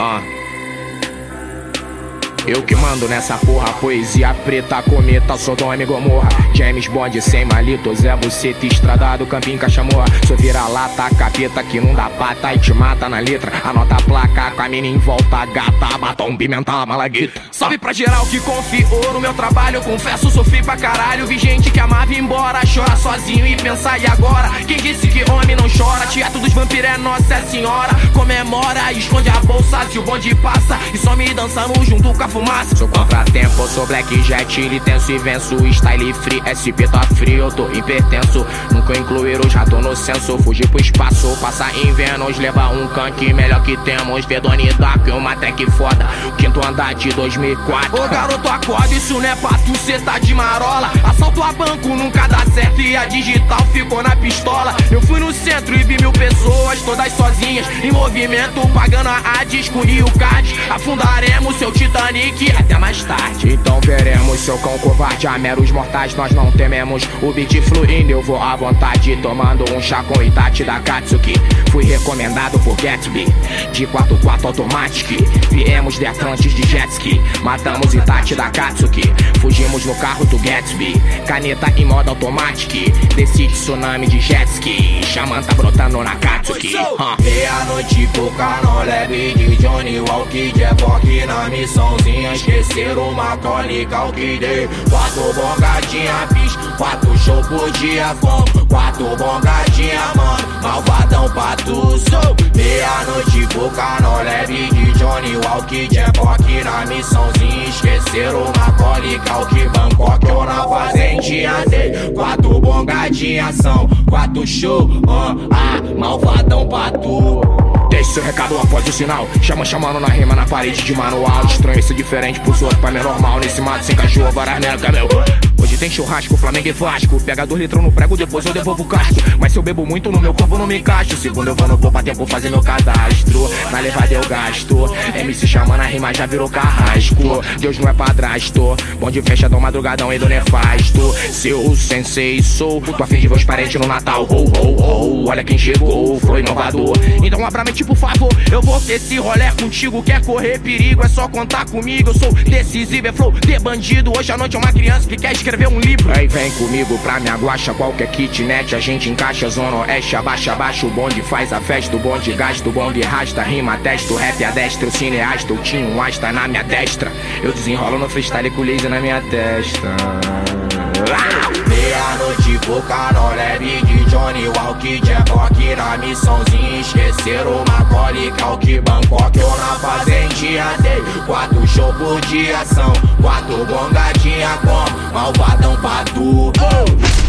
Uh. Eu que mando nessa porra, poesia preta, cometa, Sodoma e Gomorra. James Bond sem malitos, é você te estradado, campinho cachamorra. Sou vira-lata, capeta que não dá pata e te mata na letra. Anota a placa com a mina em volta, gata, batom, pimental, malaguita. Salve pra geral que confiou no meu trabalho, confesso, sofri pra caralho. Vi gente que amava ir embora, chora sozinho e pensar, e agora? Quem disse que homem não chora? Teatro dos vampiros é Nossa Senhora. Comemora, esconde a bolsa se o bonde passa e some dançando junto com a fumaça. Sou contratempo, sou black jet, intenso e venço. Style free, SP tá frio, eu tô hipertenso. Nunca incluir já tô no senso. Fugir pro espaço, passar em Vênus, levar um canque melhor que temos. Verdone Dark, uma tech foda. Quinto andar de 2004. Ô garoto, acorda, isso não é pra tu, cê tá de marola. Assalto a banco nunca dá certo e a digital ficou na pistola. Eu fui no centro e vi mil pessoas, todas sozinhas, em movimento, pagando a disco e o card. Afundaremos seu Titanic até mais tarde. Seu cão covarde, a meros mortais nós não tememos. O beat fluindo, eu vou à vontade, tomando um chá com Itachi da Katsuki. Fui recomendado por Gatsby, de 4x4 Automatic. Viemos de Atlantis de jet ski, matamos Itachi da Katsuki. Fugimos no carro do Gatsby, caneta em modo automático. Decide tsunami de jet ski, xamã tá brotando na Katsuki. Uh. Meia-noite, boca no leve de Johnny Walk, Jeff Rock na missãozinha. Esqueceram uma tônica, o que dei. Quatro bongadinha, fiz quatro show por dia, fomos. Quatro bongadinha, mano, malvadão pra tu sou. Meia-noite, boca no leve de Johnny Walk, Rock na missãozinha. Esqueceram uma o que Bangkok ou na fazendinha dei. Quatro bongadinha são, quatro show, uh, ah, malvadão pra tu. Deixe seu recado após o sinal. Chama chamando na rima na parede de manual. Estranho isso diferente pros outros, é normal. Nesse mato sem cachorro, varas nega, meu. Tem churrasco, Flamengo e Vasco. Pega dois litrão no prego, depois eu devolvo o casco. Mas se eu bebo muito no meu corpo, não me encaixo. Segundo eu vou no poupa tempo fazer meu cadastro. Na levada eu gasto. MC chama na rima, já virou carrasco. Deus não é padrasto. Bonde fecha do madrugadão e do nefasto. Seu sensei sou. Tô afim de ver os parentes no Natal. Ho, ho, ho. Olha quem chegou, foi inovador. Então abra mente, por favor. Eu vou ter esse rolê contigo. Quer correr perigo, é só contar comigo. Eu sou decisivo, é flow de bandido. Hoje à noite é uma criança que quer escrever um livro. Aí vem comigo pra me aguacha qualquer kitnet. A gente encaixa zona oeste, abaixa, abaixa. O bonde faz a festa, o bonde gasta, o bonde rasta. Rima testa, o rap destra, o cineasta. Eu tinha um asta na minha destra. Eu desenrolo no freestyle com laser na minha testa. Meia-noite, boca no leve de Johnny Walk, Jeff Na missãozinha. Esqueceram uma cólica, o que Bangkok ou na fazendinha dei. Quatro show por dia são quatro bongadinha com malvadão pra tu. Oh!